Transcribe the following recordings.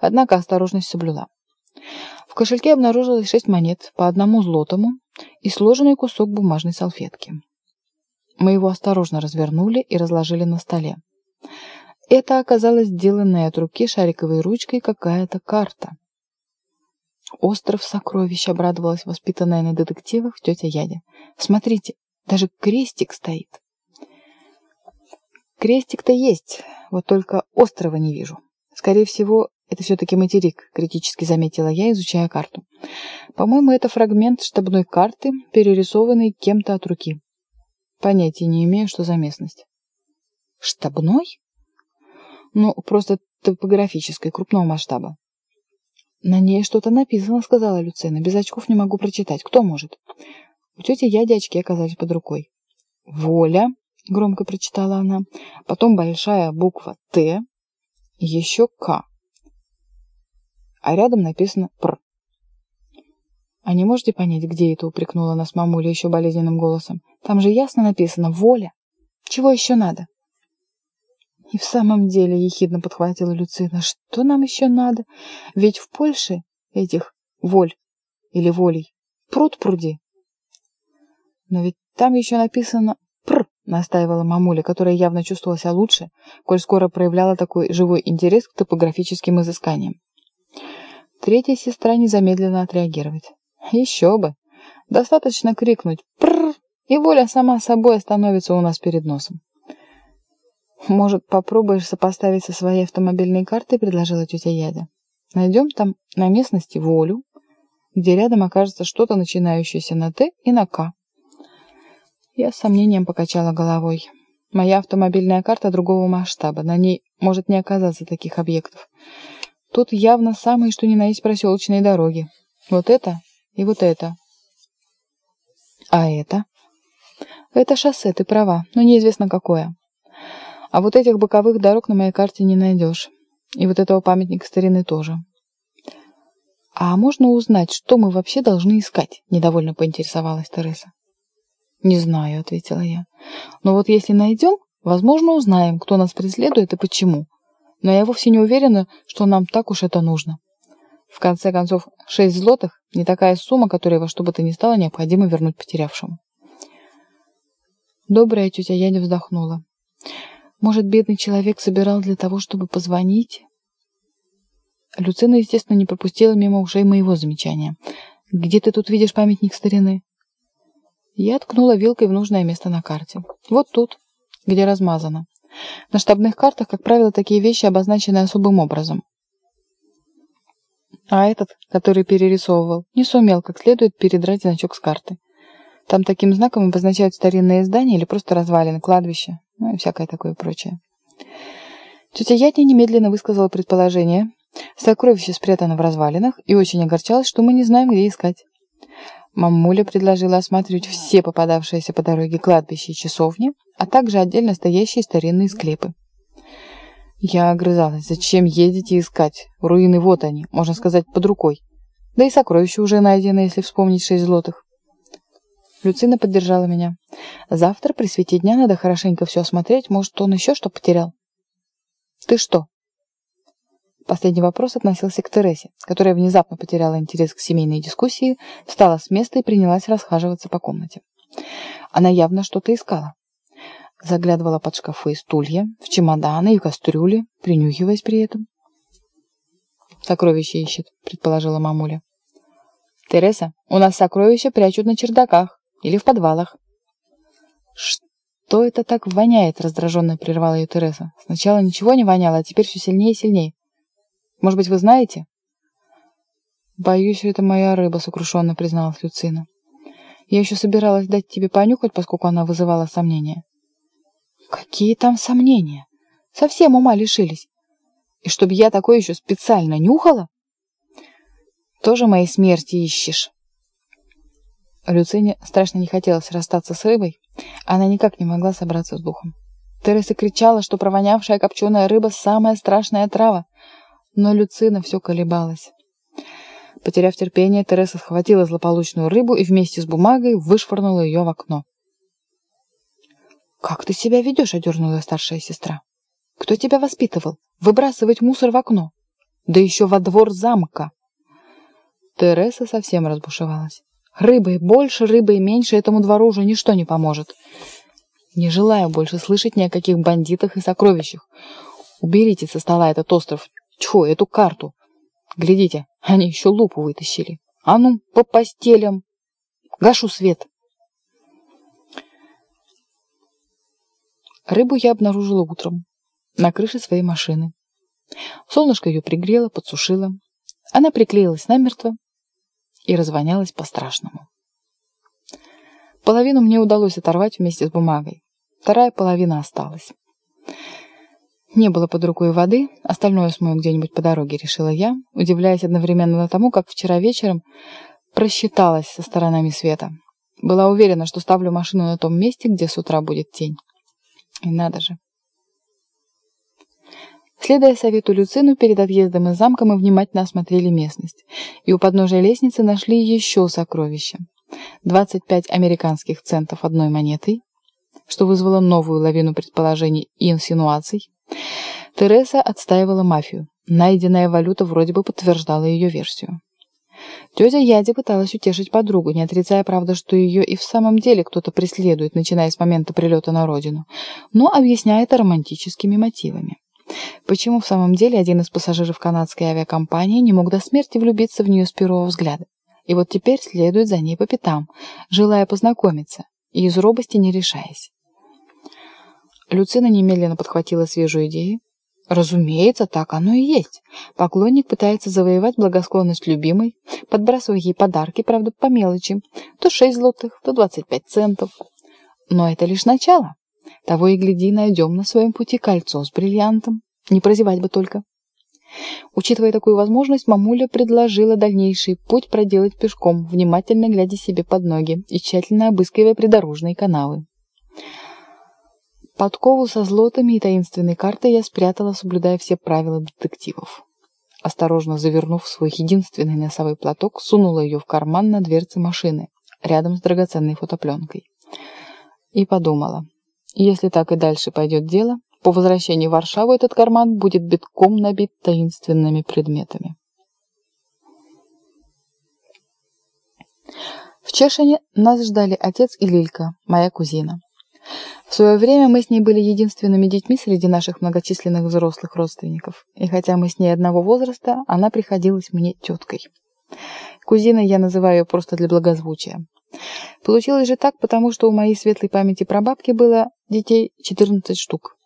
однако осторожность соблюла. В кошельке обнаружилось шесть монет, по одному злотому и сложенный кусок бумажной салфетки. Мы его осторожно развернули и разложили на столе. Это оказалась сделанная от руки шариковой ручкой какая-то карта. «Остров сокровищ», — обрадовалась воспитанная на детективах тетя Ядя. «Смотрите, даже крестик стоит». «Крестик-то есть, вот только острова не вижу. Скорее всего, это все-таки материк», — критически заметила я, изучая карту. «По-моему, это фрагмент штабной карты, перерисованный кем-то от руки. Понятия не имею, что за местность». «Штабной?» «Ну, просто топографической, крупного масштаба. «На ней что-то написано», — сказала Люцина. «Без очков не могу прочитать. Кто может?» У тети Яди очки оказались под рукой. «Воля», — громко прочитала она. Потом большая буква «Т», еще «К». А рядом написано «Пр». «А не можете понять, где это?» — упрекнула нас мамуля еще болезненным голосом. «Там же ясно написано «Воля». Чего еще надо?» И в самом деле, ехидно подхватила Люцина, что нам еще надо? Ведь в Польше этих воль или волей пруд пруди. Но ведь там еще написано «пр», настаивала мамуля, которая явно чувствовала себя лучше, коль скоро проявляла такой живой интерес к топографическим изысканиям. Третья сестра не замедлила отреагировать. Еще бы! Достаточно крикнуть «пр», и воля сама собой остановится у нас перед носом. «Может, попробуешь сопоставить со своей автомобильной картой?» — предложила тетя Яда. «Найдем там на местности волю, где рядом окажется что-то, начинающееся на «Т» и на «К». Я с сомнением покачала головой. Моя автомобильная карта другого масштаба. На ней может не оказаться таких объектов. Тут явно самые, что ни на есть проселочные дороги. Вот это и вот это. А это? Это шоссе, ты права, но неизвестно какое. А вот этих боковых дорог на моей карте не найдешь. И вот этого памятника старины тоже. «А можно узнать, что мы вообще должны искать?» — недовольно поинтересовалась Тереса. «Не знаю», — ответила я. «Но вот если найдем, возможно, узнаем, кто нас преследует и почему. Но я вовсе не уверена, что нам так уж это нужно. В конце концов, шесть злотых — не такая сумма, которая во что бы то ни стало необходимо вернуть потерявшему». Добрая тетя Яня вздохнула. Может, бедный человек собирал для того, чтобы позвонить? Люцина, естественно, не пропустила мимо ушей моего замечания. «Где ты тут видишь памятник старины?» Я ткнула вилкой в нужное место на карте. «Вот тут, где размазано. На штабных картах, как правило, такие вещи обозначены особым образом. А этот, который перерисовывал, не сумел как следует передрать значок с карты. Там таким знаком обозначают старинные здания или просто развалины, кладбища, ну и всякое такое прочее. Тетя Ятня немедленно высказала предположение. Сокровище спрятано в развалинах и очень огорчалась, что мы не знаем, где искать. Мамуля предложила осматривать все попадавшиеся по дороге кладбища и часовни, а также отдельно стоящие старинные склепы. Я огрызалась. Зачем ездить и искать? Руины вот они, можно сказать, под рукой. Да и сокровища уже найдено, если вспомнить шесть злотых. Люцина поддержала меня. Завтра при свете дня надо хорошенько все осмотреть, может, он еще что потерял. Ты что? Последний вопрос относился к Тересе, которая внезапно потеряла интерес к семейной дискуссии, встала с места и принялась расхаживаться по комнате. Она явно что-то искала. Заглядывала под шкафы и стулья, в чемоданы и кастрюли, принюхиваясь при этом. «Сокровища ищет», — предположила мамуля. «Тереса, у нас сокровища прячут на чердаках. Или в подвалах. «Что это так воняет?» — раздраженно прервала ее Тереса. «Сначала ничего не воняло, а теперь все сильнее и сильнее. Может быть, вы знаете?» «Боюсь, это моя рыба», — сокрушенно призналась Люцина. «Я еще собиралась дать тебе понюхать, поскольку она вызывала сомнения». «Какие там сомнения? Совсем ума лишились. И чтобы я такое еще специально нюхала?» «Тоже моей смерти ищешь?» Люцине страшно не хотелось расстаться с рыбой. Она никак не могла собраться с духом. Тереса кричала, что провонявшая копченая рыба – самая страшная трава. Но Люцина все колебалась. Потеряв терпение, Тереса схватила злополучную рыбу и вместе с бумагой вышвырнула ее в окно. «Как ты себя ведешь?» – одернула старшая сестра. «Кто тебя воспитывал? Выбрасывать мусор в окно? да еще во двор замка. Тереса совсем разбушевалась. Рыбой больше, рыбой меньше этому двору уже ничто не поможет. Не желаю больше слышать ни о каких бандитах и сокровищах. Уберите со стола этот остров, тьфу, эту карту. Глядите, они еще лупу вытащили. А ну, по постелям. Гашу свет. Рыбу я обнаружила утром на крыше своей машины. Солнышко ее пригрело, подсушило. Она приклеилась намертво и развонялась по-страшному. Половину мне удалось оторвать вместе с бумагой. Вторая половина осталась. Не было под рукой воды, остальное смою где-нибудь по дороге, решила я, удивляясь одновременно тому, как вчера вечером просчиталась со сторонами света. Была уверена, что ставлю машину на том месте, где с утра будет тень. И надо же. Следуя совету Люцину, перед отъездом из замка мы внимательно осмотрели местность. И у подножия лестницы нашли еще сокровища. 25 американских центов одной монетой, что вызвало новую лавину предположений и инсинуаций. Тереса отстаивала мафию. Найденная валюта вроде бы подтверждала ее версию. Тетя Яди пыталась утешить подругу, не отрицая, правда, что ее и в самом деле кто-то преследует, начиная с момента прилета на родину, но объясняя это романтическими мотивами. Почему в самом деле один из пассажиров канадской авиакомпании не мог до смерти влюбиться в нее с первого взгляда? И вот теперь следует за ней по пятам, желая познакомиться, и из робости не решаясь. Люцина немедленно подхватила свежую идею. Разумеется, так оно и есть. Поклонник пытается завоевать благосклонность любимой, подбрасывая ей подарки, правда, по мелочи. То 6 злотых, то 25 центов. Но это лишь начало. Того и гляди, найдем на своем пути кольцо с бриллиантом. Не прозевать бы только. Учитывая такую возможность, мамуля предложила дальнейший путь проделать пешком, внимательно глядя себе под ноги и тщательно обыскивая придорожные канавы. Подкову со злотами и таинственной картой я спрятала, соблюдая все правила детективов. Осторожно завернув свой единственный носовой платок, сунула ее в карман на дверце машины, рядом с драгоценной фотопленкой. И подумала, если так и дальше пойдет дело, по возвращении в Варшаву этот карман будет битком набит таинственными предметами. В Чешине нас ждали отец и Лилька, моя кузина. В свое время мы с ней были единственными детьми среди наших многочисленных взрослых родственников, и хотя мы с ней одного возраста, она приходилась мне теткой. Кузиной я называю ее просто для благозвучия. Получилось же так, потому что у моей светлой памяти прабабки было детей 14 штук.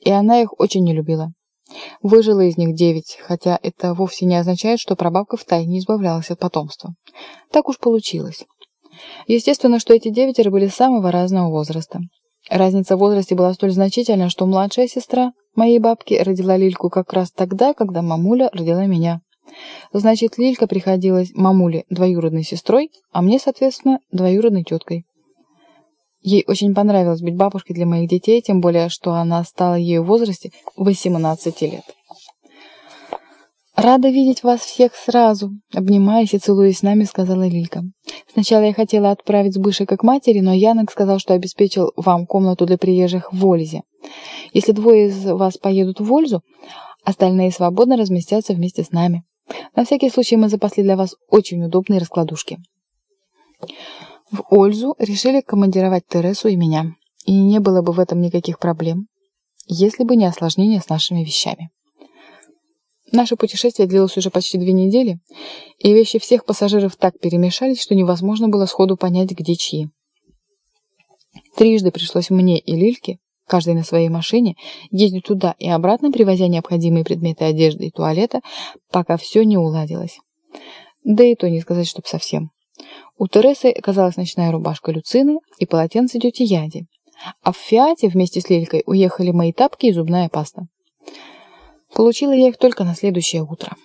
И она их очень не любила. Выжила из них девять, хотя это вовсе не означает, что прабабка втайне избавлялась от потомства. Так уж получилось. Естественно, что эти девятеро были самого разного возраста. Разница в возрасте была столь значительна, что младшая сестра моей бабки родила Лильку как раз тогда, когда мамуля родила меня. Значит, Лилька приходилась мамуле двоюродной сестрой, а мне, соответственно, двоюродной теткой. Ей очень понравилось быть бабушкой для моих детей, тем более, что она стала ею в возрасте 18 лет. «Рада видеть вас всех сразу», — обнимаясь и целуясь с нами, сказала Лилька. «Сначала я хотела отправить Сбышика к матери, но Янок сказал, что обеспечил вам комнату для приезжих в Вользе. Если двое из вас поедут в Вользу, остальные свободно разместятся вместе с нами. На всякий случай мы запасли для вас очень удобные раскладушки. В Ользу решили командировать Тересу и меня. И не было бы в этом никаких проблем, если бы не осложнение с нашими вещами. Наше путешествие длилось уже почти две недели, и вещи всех пассажиров так перемешались, что невозможно было сходу понять, где чьи. Трижды пришлось мне и Лильке каждый на своей машине, ездить туда и обратно, привозя необходимые предметы одежды и туалета, пока все не уладилось. Да и то не сказать, чтоб совсем. У Тересы оказалась ночная рубашка Люцины и полотенце тети Яди. А в Фиате вместе с Лелькой уехали мои тапки и зубная паста. Получила я их только на следующее утро.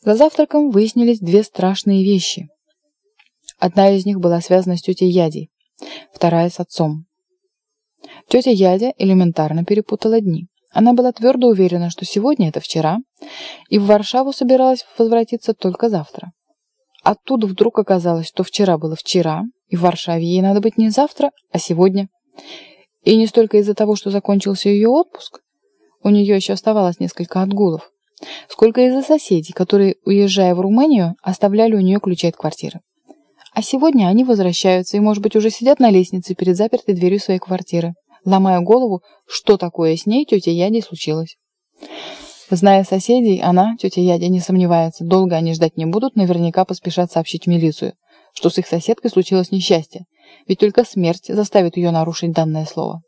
За завтраком выяснились две страшные вещи. Одна из них была связана с тетей Ядей, вторая с отцом. Тетя Ядя элементарно перепутала дни. Она была твердо уверена, что сегодня это вчера, и в Варшаву собиралась возвратиться только завтра. Оттуда вдруг оказалось, что вчера было вчера, и в Варшаве ей надо быть не завтра, а сегодня. И не столько из-за того, что закончился ее отпуск. У нее еще оставалось несколько отгулов. Сколько из-за соседей, которые, уезжая в Румынию, оставляли у нее ключи от квартиры. А сегодня они возвращаются и, может быть, уже сидят на лестнице перед запертой дверью своей квартиры, ломая голову, что такое с ней тетя Яде случилось. Зная соседей, она, тетя Ядя, не сомневается, долго они ждать не будут, наверняка поспешат сообщить милицию, что с их соседкой случилось несчастье, ведь только смерть заставит ее нарушить данное слово.